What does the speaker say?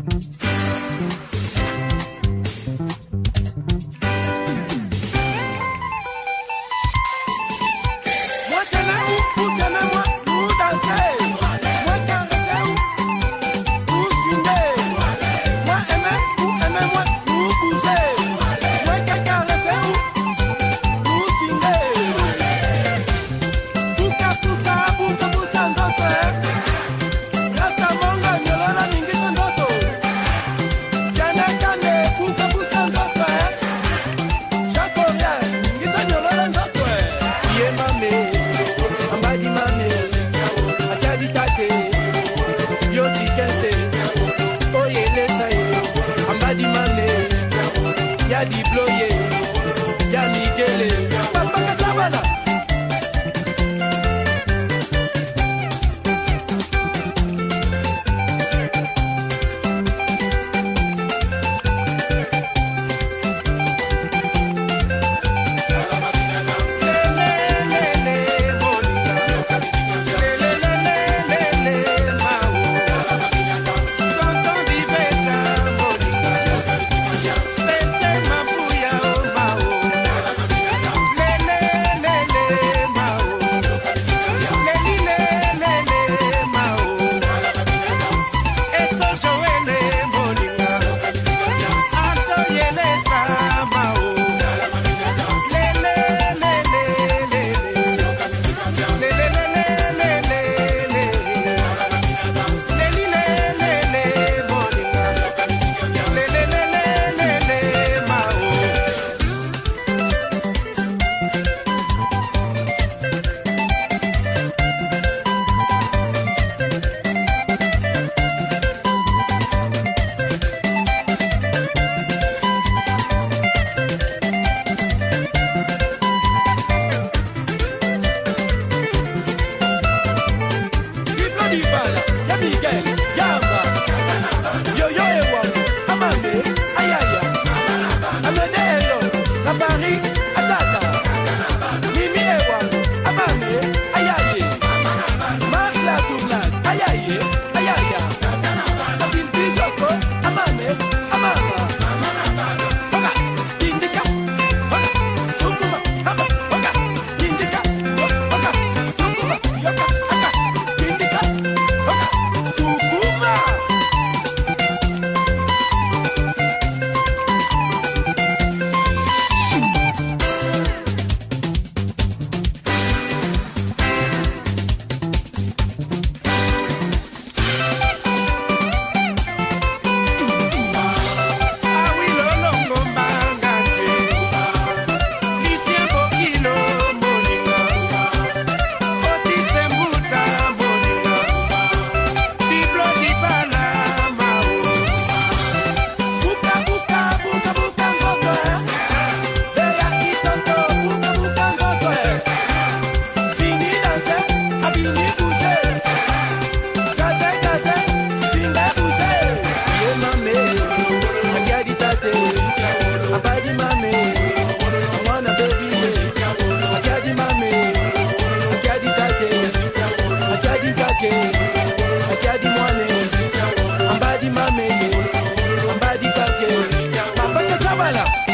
Viva ay, ay, ay. Mala.